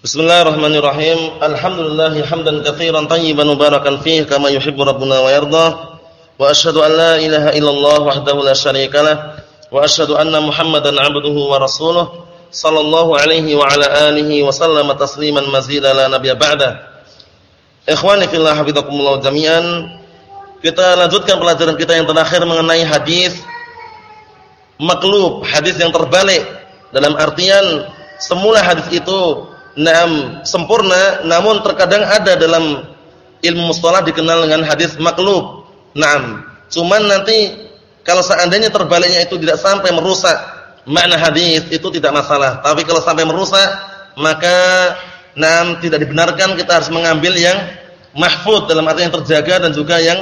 Bismillahirrahmanirrahim. Alhamdulillah hamdan katsiran tayyiban mubarakan fihi kama yuhibbu rabbuna wa yarda. Wa asyhadu an la ilaha illallah wahdahu la syarikalah wa asyhadu anna Muhammadan 'abduhu wa rasuluh sallallahu alaihi wa ala alihi wa sallama tasliman mazida la nabiyya ba'da. Ikhwani fillah hafizakumullah jami'an. Kita lanjutkan pelajaran kita yang terakhir mengenai hadis maklub, hadis yang terbalik. Dalam artian semula hadis itu Naam sempurna namun terkadang ada dalam ilmu mustalah dikenal dengan hadis maklub. Naam. Cuman nanti kalau seandainya terbaliknya itu tidak sampai merusak makna hadis itu tidak masalah. Tapi kalau sampai merusak maka naam tidak dibenarkan kita harus mengambil yang mahfud dalam arti yang terjaga dan juga yang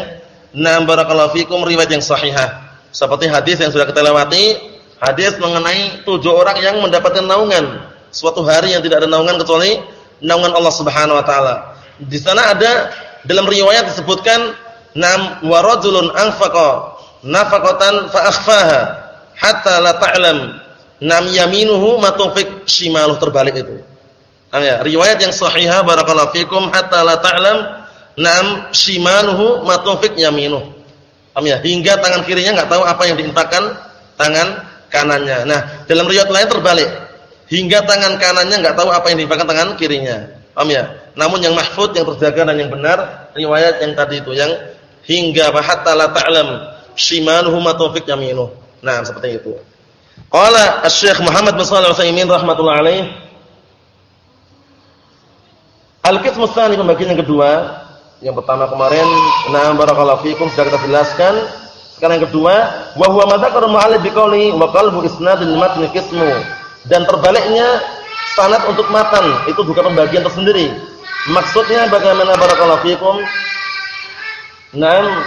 naam barakallahu fikum riwayat yang sahihah. Seperti hadis yang sudah kita lewati, hadis mengenai tujuh orang yang mendapatkan naungan suatu hari yang tidak ada naungan kecuali naungan Allah Subhanahu wa taala. Di sana ada dalam riwayat disebutkan nam wa rajulun anfaqa nafaqatan fa akhfaha hatta la ta'lam nam yaminuhu ma tunfiq terbalik itu. Ya? Riwayat yang sahihah barakallahu fikum hatta la ta'lam nam shimaluhu ma tunfiq yaminuhu. Paham ya? Hingga tangan kirinya enggak tahu apa yang diinfakkan tangan kanannya. Nah, dalam riwayat lain terbalik hingga tangan kanannya nggak tahu apa yang dipakai tangan kirinya. Paham ya? Namun yang mahfud yang terjaga dan yang benar riwayat yang tadi itu yang hingga hatta la ta'lam shimaluhu ma tawfiq. Nah, seperti itu. Qala Asy-Syaikh Muhammad bin Shalih Al-Utsaimin rahimatullah alaih Al-qismu tsani pembagian yang kedua, yang pertama kemarin nah barakallahu fikum sudah kita jelaskan. Sekarang yang kedua, wa huwa madzakar mu'allif biqauli wa qalbu isnadil matn qismu dan terbaliknya sanad untuk matan itu juga pembagian tersendiri. Maksudnya bagaimana barakallahu fikum? Naam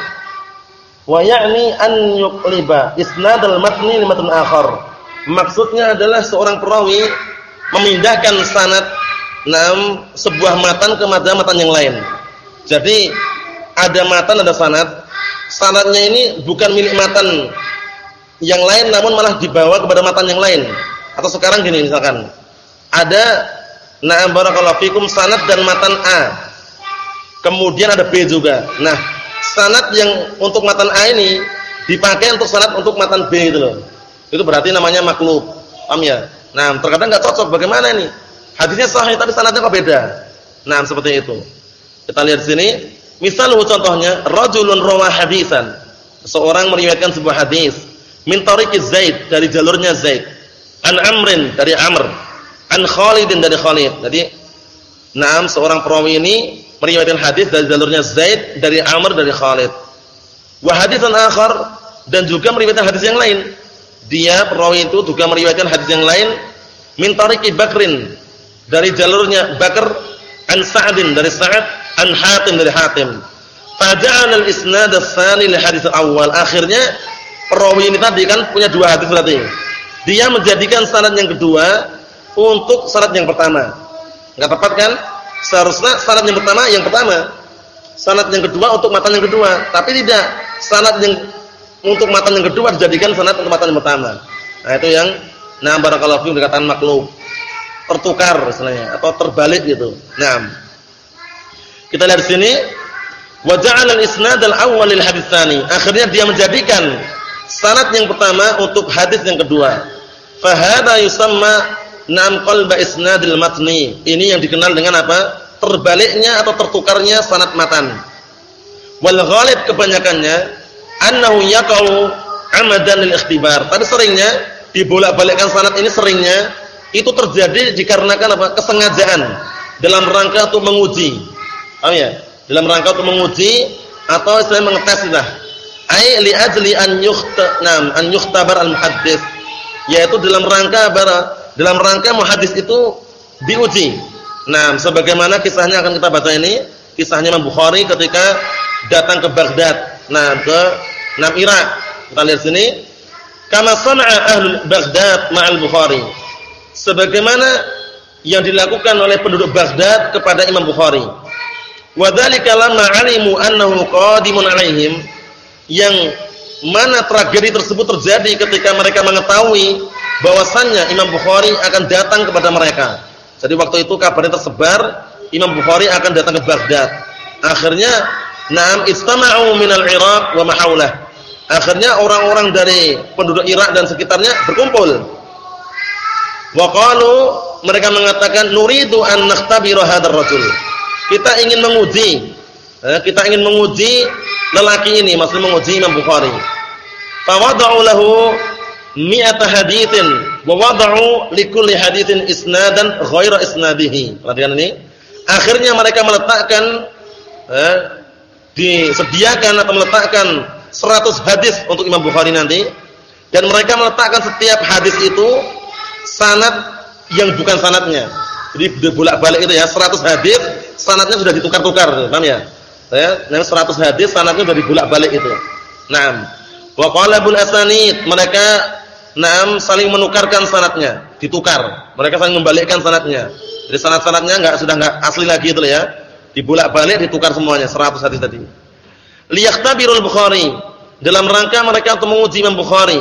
wa ya'ni an yuqliba isnadal matni li matn akhar. Maksudnya adalah seorang perawi memindahkan sanad naam sebuah matan ke matan yang lain. Jadi ada matan ada sanad. Sanadnya ini bukan milik matan yang lain namun malah dibawa kepada matan yang lain. Atau sekarang gini misalkan, ada na'am barakallahu fikum sanad dan matan A. Kemudian ada B juga. Nah, sanad yang untuk matan A ini dipakai untuk sanad untuk matan B gitu loh. Itu berarti namanya maklub. Paham ya? Nah, terkadang enggak cocok bagaimana ini? Hadisnya sahih tapi sanadnya kok beda. Nah, seperti itu. Kita lihat sini, misal contohnya rajulun rawa hadisan. Seorang meriwayatkan sebuah hadis min tariqi Zaid dari jalurnya Zaid An Amrin dari Amr, an Khalidin dari Khalid. Jadi, Naam seorang perawi ini meriwayatkan hadis dari jalurnya Zaid dari Amr dari Khalid. Wa hadisan akhar dan juga meriwayatkan hadis yang lain. Dia perawi itu juga meriwayatkan hadis yang lain min tariqi Bakrin dari jalurnya Bakar an Sa'din dari Sa'ad an Hatim dari Hatim. Faja'al al-isnad ats-tsani li hadis awal. Akhirnya perawi ini tadi kan punya dua hadis berarti dia menjadikan sanad yang kedua untuk sanad yang pertama. Enggak tepat kan? Seharusnya sanad yang pertama yang pertama. Sanad yang kedua untuk matan yang kedua, tapi tidak. Sanad yang untuk matan yang kedua dijadikan sanad untuk matan yang pertama. Nah, itu yang nah barakallahu fiikum dikatakan maklub. Tertukar istilahnya atau terbalik gitu. Nah. Kita lihat di sini wa ja'ala al-isnad al-awwal lil. Akhirnya dia menjadikan sanad yang pertama untuk hadis yang kedua. Fahada yusamma nam qalba isnadil matni. Ini yang dikenal dengan apa? Terbaliknya atau tertukarnya sanad matan. Wal ghalib kebanyakannya annahu yaqau amadan lil ikhtibar. Tapi seringnya dibolak-balikkan sanad ini seringnya itu terjadi dikarenakan apa? kesengajaan dalam rangka untuk menguji. Paham ya? Dalam rangka untuk menguji atau istilah mengetes lah. Ai li ajli an yukhtanam an yukhtabar al muhaddits yaitu dalam rangka dalam rangka muhadis itu diuji. Nah, sebagaimana kisahnya akan kita baca ini, kisahnya Imam Bukhari ketika datang ke Baghdad. Nah, ke Nam Irak. Kita lihat sini. Kama sana'a ahlul Baghdad ma'al Bukhari. Sebagaimana yang dilakukan oleh penduduk Baghdad kepada Imam Bukhari. Wa dzalika lamma 'alimu annahu qadimun 'alaihim yang mana tragedi tersebut terjadi ketika mereka mengetahui bahwasannya Imam Bukhari akan datang kepada mereka. Jadi waktu itu kabarnya tersebar Imam Bukhari akan datang ke Baghdad. Akhirnya Naam istama'u minal Iraq wa mahaulah. Akhirnya orang-orang dari penduduk Irak dan sekitarnya berkumpul. Wa mereka mengatakan nuridu an nakhtabira hadzal rajul. Kita ingin menguji eh, kita ingin menguji lelaki ini, maksudnya menguji Imam Bukhari. Fa wada'u lahu mi'ata haditsin wa wada'u likulli haditsin isnadan ghaira isnadihi. Perhatikan ini. Akhirnya mereka meletakkan eh, disediakan atau meletakkan 100 hadis untuk Imam Bukhari nanti dan mereka meletakkan setiap hadis itu sanad yang bukan sanadnya. Jadi bolak-balik itu ya 100 hadis sanadnya sudah ditukar-tukar, paham ya? Ya, yang 100 hadis sanadnya sudah dibolak-balik itu. Naam. Wa qala bul asanid, mereka naam saling menukarkan sanadnya, ditukar. Mereka saling membalikkan sanadnya. Jadi sanad-sanadnya enggak sudah enggak asli lagi itu ya. Dibolak-balik ditukar semuanya 100 hadis tadi. Liyaktabirul Bukhari dalam rangka mereka untuk menguji Imam Bukhari.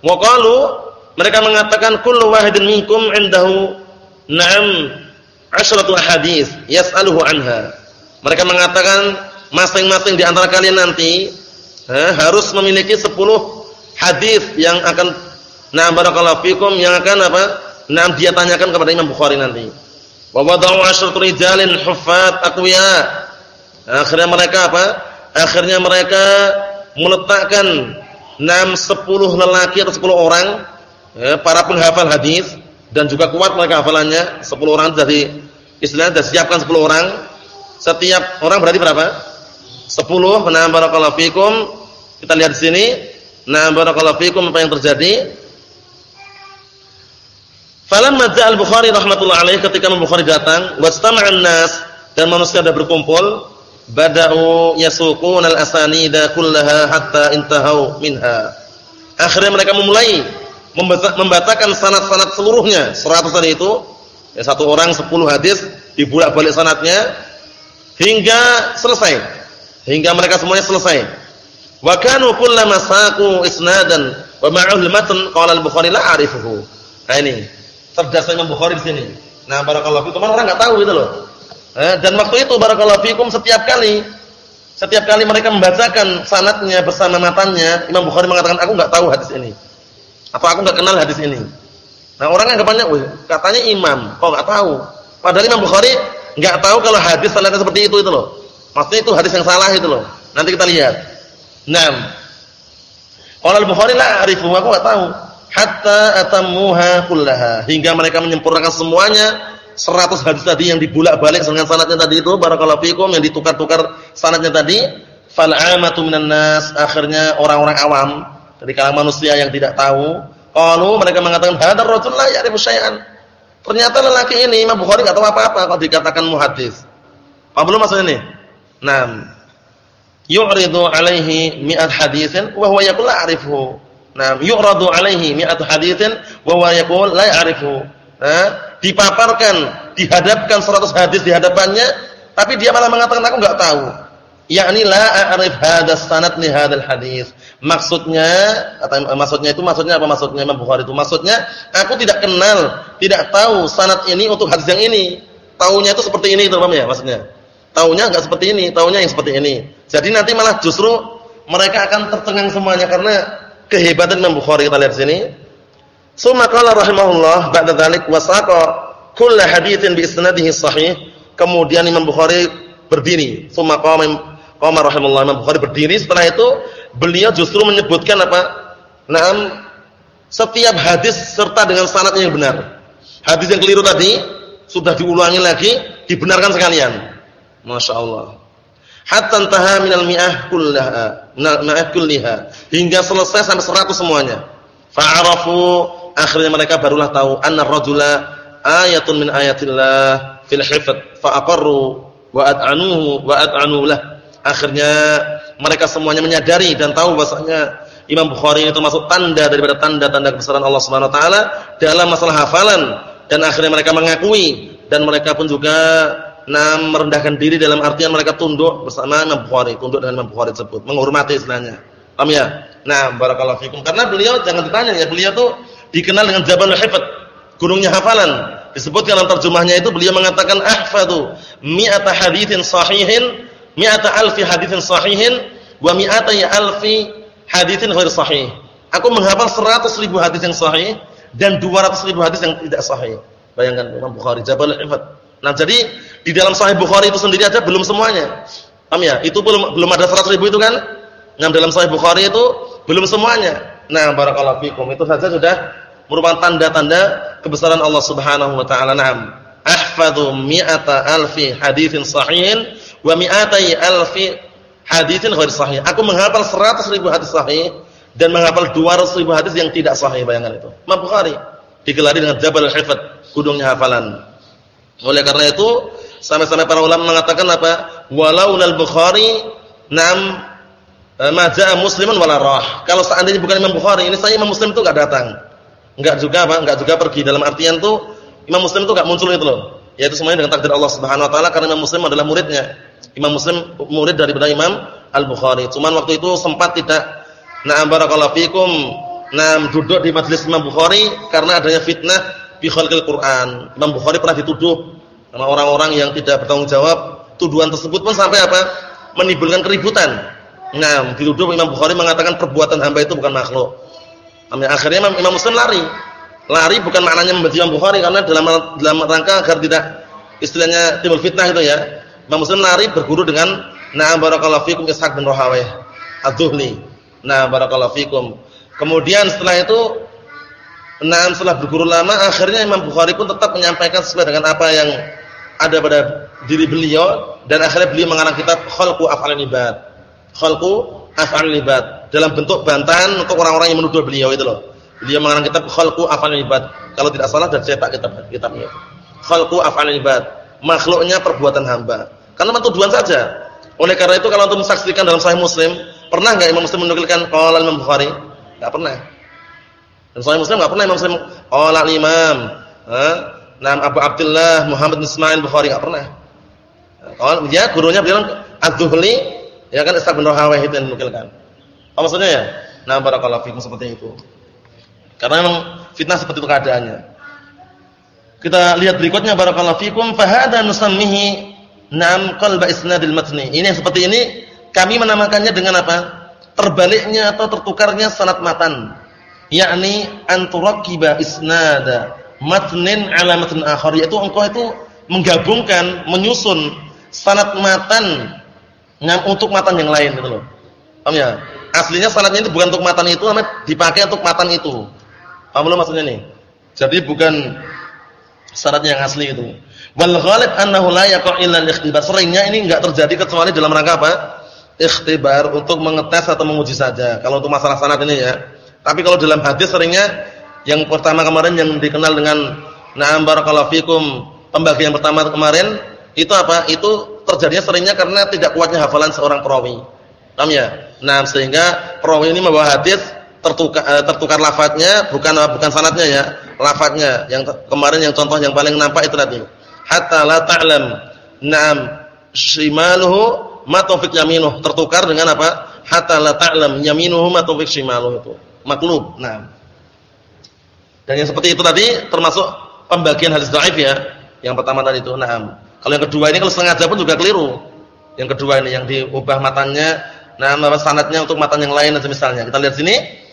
Wa qalu mereka mengatakan kullu wahidin minkum indahu na'am asyratu ahadits yas'aluhu anha. Mereka mengatakan masing-masing di antara kalian nanti eh, harus memiliki 10 hadis yang akan na'am barakallahu fikum yang akan apa? Na'am dia tanyakan kepada Imam Bukhari nanti. Wa wada'u asyratu rijalin huffat aqwiya. Akhirnya mereka apa? Akhirnya mereka meletakkan 6 10 lelaki atau 10 orang ya, para penghafal hadis dan juga kuat mereka hafalannya 10 orang dari istilahnya sudah siapkan 10 orang. Setiap orang berarti berapa? 10. Nah, barakallahu fikum. Kita lihat di sini. Nah, barakallahu fikum apa yang terjadi? Falamma ja'al Bukhari rahmatullah alaih ketika Bukhari datang, wastama'an nas dan manusia sudah berkumpul, bada'u yasuqun al-asanida kullaha hatta intahau minha. Akhirnya mereka memulai membacakan sanad-sanad seluruhnya, 100 tadi itu. Ya satu orang 10 hadis dibulak-balik sanadnya hingga selesai. Hingga mereka semuanya selesai. Wa kanu kullama saqu isnadan wa ma'ahul matan qala al-Bukhari la a'rifuhu. Nah ini cerdasnya Imam Bukhari di sini. Nah, barakallahu fikum orang enggak tahu gitu loh. Eh, dan waktu itu barakallahu fikum setiap kali setiap kali mereka membacakan sanatnya bersama matanya, Imam Bukhari mengatakan aku enggak tahu hadis ini. Atau aku enggak kenal hadis ini. Nah, orang anggapannya, "Wih, katanya imam, kok enggak tahu?" Padahal Imam Bukhari enggak tahu kalau hadis sanadnya seperti itu itu loh. Maksudnya itu hadis yang salah itu loh. Nanti kita lihat. Nah, Qala al-Bukhari la a'rifu, aku enggak tahu hatta atamuha kullaha hingga mereka menyempurnakan semuanya 100 hadis tadi yang dibulak-balik dengan sanadnya tadi itu barakallahu fikum yang ditukar-tukar sanadnya tadi fal amatu minan nas akhirnya orang-orang awam dari kalangan manusia yang tidak tahu qalu mereka mengatakan hadar rajul la ya'rifu syai'an ternyata lelaki ini Imam Bukhari enggak tahu apa-apa kalau dikatakan muhaddis apa belum maksudnya ini nah yu'ridu alaihi mi'at haditsin wa huwa yaqul la a'rifuhu Nah, yu'radu alaihi mi'atu haditsin wa huwa yaqul la ya'rifu. Nah, dipaparkan, dihadapkan 100 hadis di hadapannya, tapi dia malah mengatakan aku enggak tahu. Yakni la a'rif hadas sanad li hadzal hadis. Maksudnya atau maksudnya itu maksudnya apa maksudnya Imam Bukhari itu? Maksudnya aku tidak kenal, tidak tahu sanad ini untuk hadis yang ini. Taunya itu seperti ini itu paham ya maksudnya? Taunya enggak seperti ini, taunya yang seperti ini. Jadi nanti malah justru mereka akan tercengang semuanya karena kehebatan Imam Bukhari kita lihat sini. Summa qala rahimahullah ba'da dzalik wasaqa kull haditsin bi isnadihi sahih. Kemudian Imam Bukhari berdiri. Summa qama qama rahimahullah Imam Bukhari berdiri setelah itu beliau justru menyebutkan apa? Naam setiap hadis serta dengan sanadnya yang benar. Hadis yang keliru tadi sudah diulangi lagi, dibenarkan sekalian. Masya Allah hatta intaha minal mi'ah kullaha mi'ah kulliha hingga selesai sampai 100 semuanya fa'arafu akhirnya mereka barulah tahu anna rajula ayatun min ayatillah fil hifd fa'aqarru wa at'anuhu wa at'anu akhirnya mereka semuanya menyadari dan tahu bahasanya Imam Bukhari itu masuk tanda daripada tanda-tanda kebesaran Allah Subhanahu wa taala dalam masalah hafalan dan akhirnya mereka mengakui dan mereka pun juga nah merendahkan diri dalam artian mereka tunduk bersama Imam Bukhari, tunduk dengan Imam Bukhari tersebut, menghormati istilahnya. Paham ya? Nah, barakallahu fikum. Karena beliau jangan ditanya ya, beliau tuh dikenal dengan Jabal Hifdz, gunungnya hafalan. disebutkan dalam terjemahnya itu beliau mengatakan ahfadu mi'ata haditsin sahihin mi'ata alfi haditsin sahihin wa mi'ata ya alfi haditsin ghair sahih. Aku menghafal 100 ribu hadis yang sahih dan 200 ribu hadis yang tidak sahih. Bayangkan Imam Bukhari Jabal Hifdz. Nah, jadi di dalam Sahih Bukhari itu sendiri aja belum semuanya. Paham ya? Itu belum belum ada 100 ribu itu kan? Nah, dalam Sahih Bukhari itu belum semuanya. Nah, barakallahu fikum. Itu saja sudah merupakan tanda-tanda kebesaran Allah Subhanahu wa taala. Naam. Ahfadhu mi'ata alfi haditsin sahihin wa mi'atai alfi haditsin ghair sahih. Aku menghafal 100 ribu hadis sahih dan menghafal 200 ribu hadis yang tidak sahih. Bayangkan itu. Imam Bukhari digelari dengan Jabal Hifdz, gunungnya hafalan. Oleh karena itu, sampai-sampai para ulama mengatakan apa? Walau al Bukhari nam eh, maja'a musliman wala rah. Kalau seandainya bukan Imam Bukhari, ini saya Imam Muslim itu enggak datang. Enggak juga apa? Enggak juga pergi dalam artian tuh Imam Muslim itu enggak muncul itu loh. Yaitu semuanya dengan takdir Allah Subhanahu wa taala karena Imam Muslim adalah muridnya. Imam Muslim murid daripada Imam Al-Bukhari. Cuman waktu itu sempat tidak na'am barakallahu fikum, na'am duduk di majelis Imam Bukhari karena adanya fitnah bi khalqil Quran. Imam Bukhari pernah dituduh sama orang-orang yang tidak bertanggung jawab. Tuduhan tersebut pun sampai apa? menimbulkan keributan. Nah, dituduh Imam Bukhari mengatakan perbuatan hamba itu bukan makhluk. Akhirnya Imam, Imam Muslim lari. Lari bukan maknanya membenci Imam Bukhari karena dalam dalam rangka agar tidak istilahnya timbul fitnah itu ya. Imam Muslim lari berguru dengan Na'am barakallahu fikum Ishaq bin Rahawayh Ad-Dhuhli. Nah, barakallahu fikum. Kemudian setelah itu Na'am setelah berguru lama akhirnya Imam Bukhari pun tetap menyampaikan sesuai dengan apa yang ada pada diri beliau dan akhirnya beliau mengarang kitab Khalqu Af'alil Ibad. Khalqu Af'alil Ibad dalam bentuk bantahan untuk orang-orang yang menuduh beliau itu loh. Beliau mengarang kitab Khalqu Af'alil Ibad. Kalau tidak salah dan cetak kitab kitabnya. Khalqu Af'alil Ibad. Makhluknya perbuatan hamba. Karena tuduhan saja. Oleh karena itu kalau untuk mensaksikan dalam Sahih Muslim, pernah enggak Imam Muslim menukilkan qala Imam Bukhari? Enggak pernah. Dan Sahih Muslim enggak pernah Imam Muslim qala Imam, ha? Nam Abu Abdullah Muhammad bin Ismail Bukhari enggak pernah. Oh, ya gurunya bilang Az-Zuhli, ya kan Ishaq bin Rahawayh itu yang menukilkan. Apa maksudnya ya? Nah, barakallahu fikum seperti itu. Karena memang fitnah seperti itu keadaannya. Kita lihat berikutnya barakallahu fikum fa hadza nusammihi nam qalba isnadil matni. Ini yang seperti ini kami menamakannya dengan apa? Terbaliknya atau tertukarnya sanad matan. Yakni anturaqiba isnada matnin ala matn akhar yaitu engkau itu menggabungkan, menyusun sanad matan ngam untuk matan yang lain gitu loh. Paham ya? Aslinya sanadnya itu bukan untuk matan itu, tapi dipakai untuk matan itu. Paham belum maksudnya nih? Jadi bukan syaratnya yang asli itu. Wal ghalib annahu la yaqa' illa ikhtibar. Seringnya ini enggak terjadi kecuali dalam rangka apa? Ikhtibar untuk mengetes atau menguji saja. Kalau untuk masalah sanad ini ya. Tapi kalau dalam hadis seringnya yang pertama kemarin yang dikenal dengan na'am barakallahu fikum, pembagian pertama kemarin itu apa? Itu terjadinya seringnya karena tidak kuatnya hafalan seorang perawi. Paham ya? Nah, sehingga perawi ini membawa hadis tertukar eh, tertukar lafadznya bukan bukan sanadnya ya lafadznya yang kemarin yang contoh yang paling nampak itu tadi hatta la ta'lam. Na'am. Shimaluhu ma tawfiq yaminuh. Tertukar dengan apa? Hatta la ta'lam. Yaminuhu ma tawfiq shimaluhu itu. Maklub nah dan yang seperti itu tadi termasuk pembagian hadis dhaif ya. Yang pertama tadi itu. Na'am. Kalau yang kedua ini kalau sengaja pun juga keliru. Yang kedua ini yang diubah matanya. Nah sanadnya untuk matan yang lain misalnya. Kita lihat sini.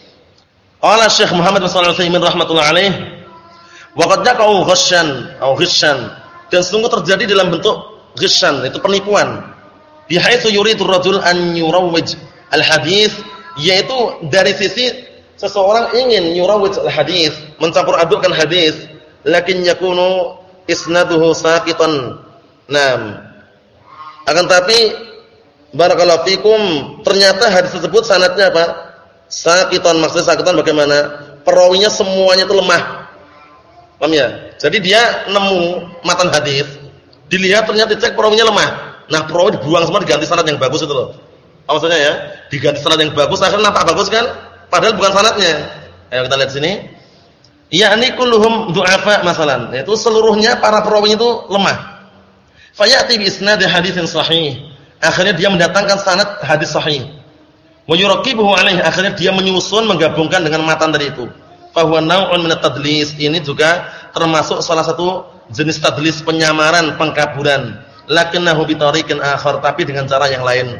Qala Syekh Muhammad bin Shalih Al-Utsaimin rahimatullah alaih, wa qad yaqau ghasyan ghisyan dan sungguh terjadi dalam bentuk ghisyan itu penipuan. Bihaitsu yuridu rajul an yurawwij al-hadis yaitu dari sisi seseorang ingin yurawwij al-hadis, mencampur adukkan hadis, lakin yakunu isnaduhu saqitan. Naam. Akan tapi barakallahu fikum ternyata hadis tersebut sanadnya apa? Sakitan maksudnya sakitan bagaimana? Perawinya semuanya itu lemah. Paham ya? Jadi dia nemu matan hadis, dilihat ternyata dicek perawinya lemah. Nah, perawi dibuang semua diganti sanad yang bagus itu loh. Apa maksudnya ya? Diganti sanad yang bagus akhirnya nampak bagus kan? Padahal bukan sanadnya. Ayo kita lihat sini. Yakni kulluhum du'afa masalan. Itu seluruhnya para perawi itu lemah. Fayati bi isnad haditsin sahih. Akhirnya dia mendatangkan sanad hadis sahih. Wa yuraqibuhu alaihi akhirnya dia menyusun menggabungkan dengan matan tadi itu. Fa huwa naw'un min tadlis. Ini juga termasuk salah satu jenis tadlis penyamaran pengkaburan. Lakinnahu bitariqin akhar tapi dengan cara yang lain.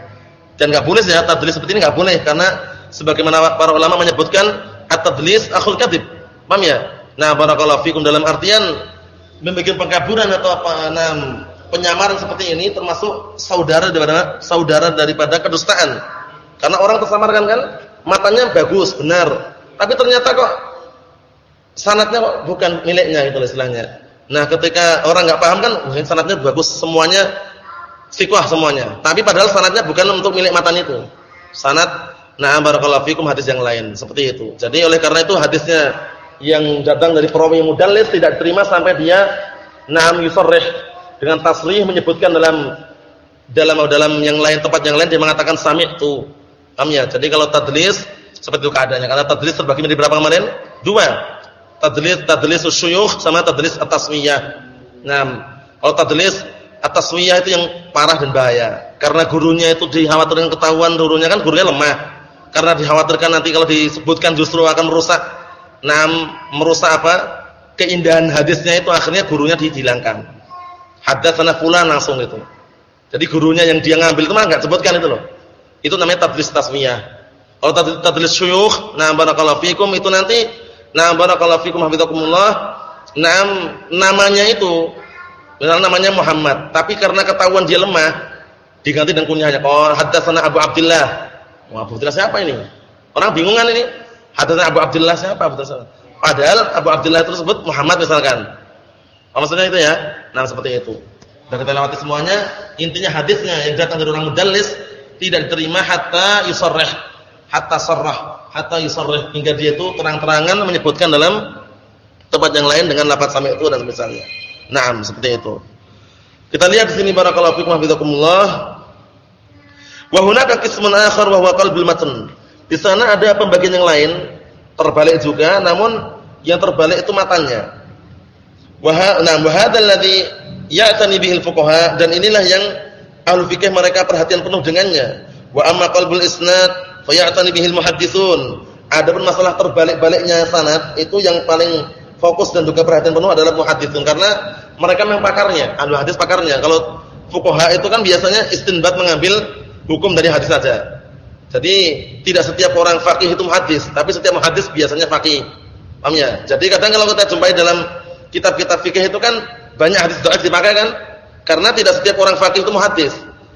Dan enggak boleh ya tadlis seperti ini enggak boleh karena sebagaimana para ulama menyebutkan at-tadlis akhul kadzib. Paham ya? Nah barakallahu fikum dalam artian membuat pengkaburan atau apa nah, penyamaran seperti ini termasuk saudara daripada saudara daripada kedustaan. Karena orang tersamarkan kan matanya bagus benar. Tapi ternyata kok sanatnya bukan miliknya itu istilahnya. Nah, ketika orang nggak paham kan sanatnya bagus semuanya sikoh semuanya. Tapi padahal sanatnya bukan untuk milik matan itu. Sanat nah barakallahu fikum hadis yang lain seperti itu. Jadi oleh karena itu hadisnya yang datang dari perawi mudallis tidak terima sampai dia na'am yusarrih dengan tasrih menyebutkan dalam dalam dalam yang lain tempat yang lain dia mengatakan sami'tu. Paham ya? Jadi kalau tadlis seperti itu keadaannya. Karena tadlis terbagi menjadi berapa kemarin? Dua tadlis tadlis syuyukh sama tadlis at-tasmiyah. Nah, kalau tadlis at-tasmiyah itu yang parah dan bahaya. Karena gurunya itu dikhawatirkan ketahuan gurunya kan gurunya lemah. Karena dikhawatirkan nanti kalau disebutkan justru akan merusak nah merusak apa? keindahan hadisnya itu akhirnya gurunya dihilangkan. Hadatsana fulan langsung itu. Jadi gurunya yang dia ngambil itu mah enggak sebutkan itu loh. Itu namanya tadlis tasmiyah. Kalau tadlis syuyukh, nah barakallahu fikum itu nanti Nah, barakallahu fikum hafizakumullah. Nah, namanya itu misalnya namanya Muhammad, tapi karena ketahuan dia lemah diganti dengan kunyahnya. Oh, haddatsana Abu Abdullah. Wah, Abu Abdullah siapa ini? Orang bingung kan ini. Haddatsana Abu Abdullah siapa Abu Abdullah? Padahal Abu Abdullah tersebut Muhammad misalkan. Oh, maksudnya itu ya? Nah, seperti itu. Dan kita lewati semuanya, intinya hadisnya yang datang dari orang mudallis tidak diterima hatta yusarrih, hatta sarrah hatta yusarrih hingga dia itu terang-terangan menyebutkan dalam tempat yang lain dengan lafaz sami itu dan misalnya. Naam, seperti itu. Kita lihat di sini barakallahu fikum hafizakumullah. Wa hunaka qismun akhar wa huwa qalbul matan. Di sana ada pembagian yang lain terbalik juga namun yang terbalik itu matanya. Wa nah wa hadzal ladzi ya'tani bihil fuqaha dan inilah yang ahli fikih mereka perhatian penuh dengannya. Wa amma qalbul isnad fayatani bihil muhaddisun. Adapun masalah terbalik-baliknya sanad itu yang paling fokus dan juga perhatian penuh adalah muhaddisun karena mereka memang pakarnya, ahli hadis pakarnya. Kalau fuqaha itu kan biasanya istinbat mengambil hukum dari hadis saja. Jadi tidak setiap orang faqih itu muhaddis, tapi setiap muhaddis biasanya faqih. Paham ya? Jadi kadang kalau kita jumpai dalam kitab-kitab fikih itu kan banyak hadis dhaif dipakai kan? Karena tidak setiap orang faqih itu muhaddis.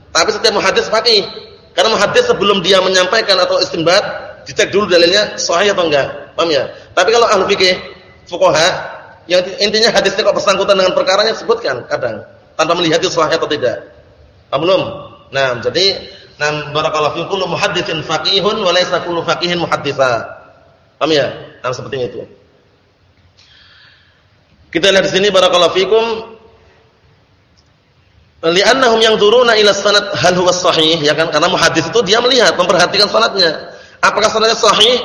Tapi setiap muhaddis faqih. Karena hadis sebelum dia menyampaikan atau istinbat, dicek dulu dalilnya sahih atau enggak. Paham ya? Tapi kalau ahli fikih, fuqaha, yang intinya hadisnya kok bersangkutan dengan perkaranya sebutkan kadang tanpa melihat itu sahih atau tidak. Paham belum? Nah, jadi nam barakallahu fi kullu muhadditsin faqihun wa laysa kullu faqihin muhadditsa. Paham ya? Nah, seperti itu. Kita lihat di sini barakallahu fikum li'annahum yanzuruna ila sanad hal huwa sahih ya kan? Karena muhaddis itu dia melihat memperhatikan sanadnya. Apakah sanadnya sahih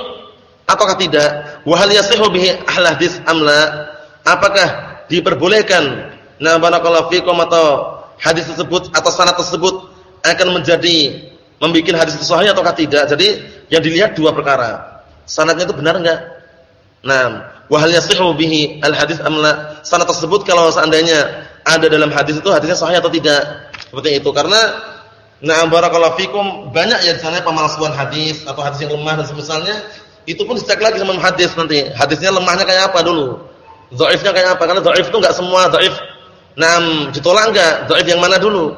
ataukah tidak? Wa hal yasihu bihi ahli hadis amla apakah diperbolehkan nah barakallahu fikum atau hadis tersebut atau sanad tersebut akan menjadi membuat hadis itu sahih ataukah tidak? Jadi yang dilihat dua perkara. Sanadnya itu benar enggak? Nah wa hal yasihu bihi al hadis amla sanad tersebut kalau seandainya ada dalam hadis itu hadisnya sahih atau tidak. Seperti itu karena na'am barakallahu fikum banyak ya misalnya pemalsuan hadis atau hadis yang lemah dan semisalnya itu pun dicek lagi sama hadis nanti. Hadisnya lemahnya kayak apa dulu? Dhaifnya kayak apa? Karena dhaif itu enggak semua dhaif Nam ditolak enggak? Dhaif yang mana dulu?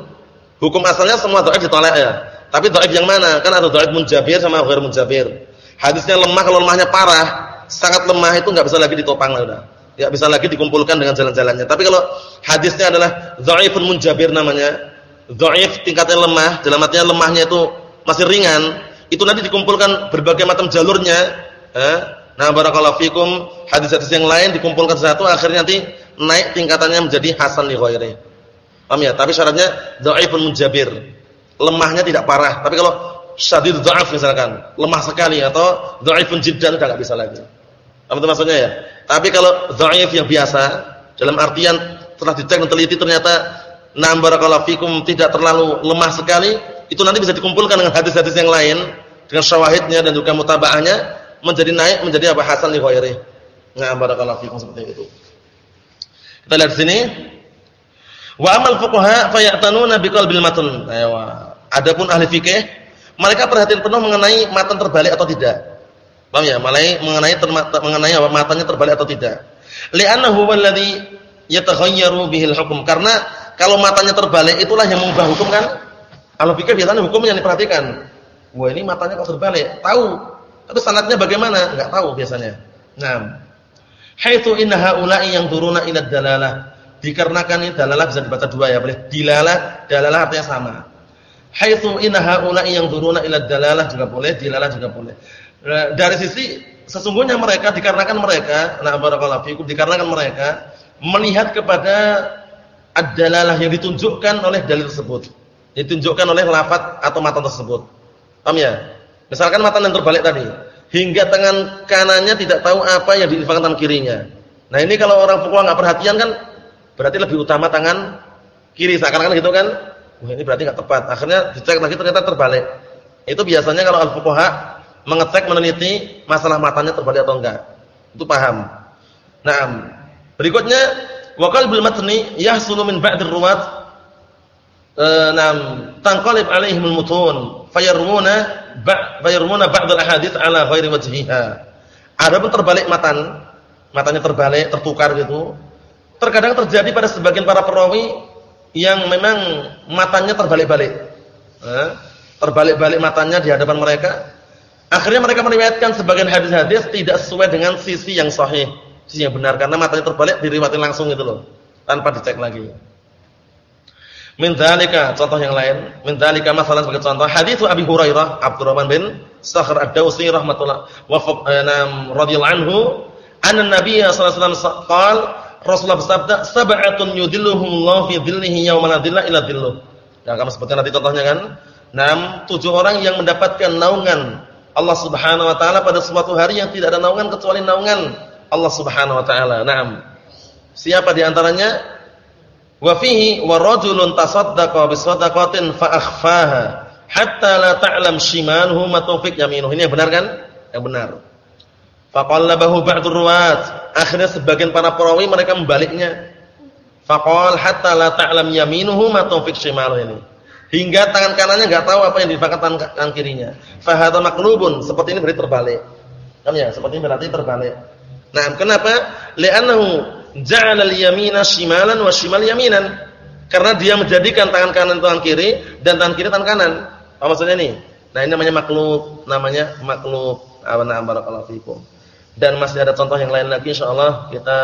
Hukum asalnya semua dhaif ditolak ya. Tapi dhaif yang mana? Kan ada dhaif munjabir sama ghair munjabir. Hadisnya lemah kalau lemahnya parah, sangat lemah itu enggak bisa lagi ditopang lah udah ya bisa lagi dikumpulkan dengan jalan-jalannya. Tapi kalau hadisnya adalah dhaifun munjabir namanya, dhaif tingkatnya lemah, dalam artinya lemahnya itu masih ringan, itu nanti dikumpulkan berbagai macam jalurnya, eh? Nah, barakallahu fikum, hadis-hadis yang lain dikumpulkan satu akhirnya nanti naik tingkatannya menjadi hasan li ghairi. Paham ya? Tapi syaratnya dhaifun munjabir. Lemahnya tidak parah. Tapi kalau syadid dhaif misalkan, lemah sekali atau dhaifun jiddan enggak bisa lagi. Apa itu maksudnya ya? Tapi kalau dhaif yang biasa, dalam artian telah dicek dan teliti ternyata nam barakallahu fikum tidak terlalu lemah sekali, itu nanti bisa dikumpulkan dengan hadis-hadis yang lain dengan syawahidnya dan juga mutaba'ahnya menjadi naik menjadi apa hasan li ghairi. Nah, barakallahu fikum seperti itu. Kita lihat sini. Wa amal fuqaha fayatanuna biqalbil matn. Ayo. Adapun ahli fikih, mereka perhatian penuh mengenai matan terbalik atau tidak. Paham ya? Mengenai mengenai mengenai apa matanya terbalik atau tidak. Li'annahu alladhi yataghayyaru bihil hukum. Karena kalau matanya terbalik itulah yang mengubah hukum kan? Ahli fikih biasanya hukumnya yang diperhatikan. Wah, ini matanya kok terbalik. Tahu. Tapi sanadnya bagaimana? Enggak tahu biasanya. Nah, haitsu inna haula'i yang turuna ila dalalah. Dikarenakan ini dalalah bisa dibaca dua ya, boleh. Dilalah, dalalah artinya sama. Haitsu inna haula'i yang turuna ila dalalah juga boleh, dilalah juga boleh. Nah, dari sisi sesungguhnya mereka dikarenakan mereka, nah barakallahu fikum dikarenakan mereka melihat kepada ad-dalalah yang ditunjukkan oleh dalil tersebut. Ditunjukkan oleh lafaz atau matan tersebut. Paham ya? Misalkan matan yang terbalik tadi hingga tangan kanannya tidak tahu apa yang diinfakkan tangan kirinya. Nah ini kalau orang fuqaha nggak perhatian kan berarti lebih utama tangan kiri seakan-akan gitu kan? Wah ini berarti nggak tepat. Akhirnya dicek lagi ternyata terbalik. Itu biasanya kalau al-fuqaha mengecek meneliti masalah matanya terbalik atau enggak. Itu paham. Nah, berikutnya waqal bil matni yahsulu min ba'dir ruwat eh, nam tanqalib alaihimul mutun fayarmuna fayarmuna ba'd al-ahadits ala ghairi wajhiha. Adapun terbalik matan, matanya terbalik, tertukar gitu. Terkadang terjadi pada sebagian para perawi yang memang matanya terbalik-balik. Eh, terbalik-balik matanya di hadapan mereka. Akhirnya mereka meriwayatkan sebagian hadis-hadis tidak sesuai dengan sisi yang sahih, sisi yang benar karena matanya terbalik diriwayatkan langsung gitu loh, tanpa dicek lagi. Min dzalika contoh yang lain, min dzalika masalah sebagai contoh hadis Abi Hurairah Abdurrahman bin Sakhr Ad-Dausi rahimatullah wa nam radhiyallahu anhu anna Nabiy sallallahu alaihi wasallam qaal Rasulullah bersabda sab'atun yudilluhumullahu fi dhillihi yauma la dhilla illa dhilluh. Kamu sebutkan nanti contohnya kan? Enam, tujuh orang yang mendapatkan naungan Allah Subhanahu wa taala pada suatu hari yang tidak ada naungan kecuali naungan Allah Subhanahu wa taala. Naam. Siapa di antaranya? Wa fihi wa rajulun tasaddaqa bi sadaqatin fa akhfaha hatta la ta'lam shimaluhu ma tawfiq yaminuhu. Ini yang benar kan? Yang benar. Faqallabahu ba'dur ruwat. Akhirnya sebagian para perawi mereka membaliknya. Faqal hatta la ta'lam yaminuhu ma tawfiq shimaluhu ini. Hingga tangan kanannya enggak tahu apa yang difakat tangan kirinya. Fa hadza maqlubun. Seperti ini berarti terbalik. Kan ya? Seperti ini berarti terbalik. Nah, kenapa? Li'annahu ja'ala al-yamina shimalan wa shimal yaminan. Karena dia menjadikan tangan kanan tangan kiri dan tangan kiri tangan kanan. Apa maksudnya ini? Nah, ini namanya makhluk, namanya makhluk. Awana barakallahu fikum. Dan masih ada contoh yang lain lagi insyaallah kita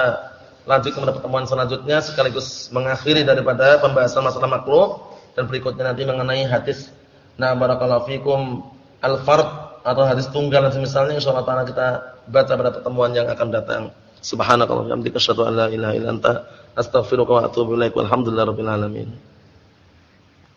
lanjut kepada pertemuan selanjutnya sekaligus mengakhiri daripada pembahasan masalah makhluk dan berikutnya nanti mengenai hadis nah barakallahu fikum al-fard atau hadis tunggal dan semisalnya insyaallah taala kita baca pada pertemuan yang akan datang. Subhanakallahumma wa bihamdika asyhadu an la ilaha illa anta astaghfiruka wa atubu ilaik. Walhamdulillahirabbil alamin.